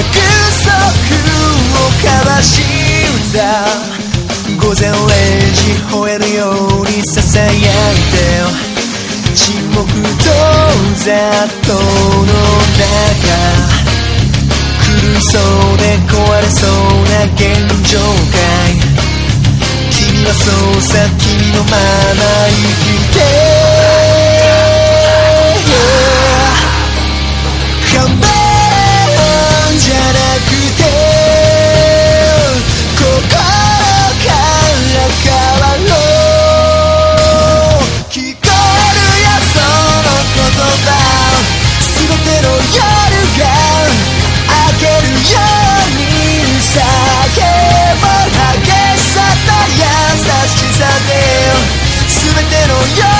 を交わした。午前0時吠えるようにささやいて沈黙と雑踏の中。苦しそうで壊れそうな現状界。君はそうさ君のまま生 your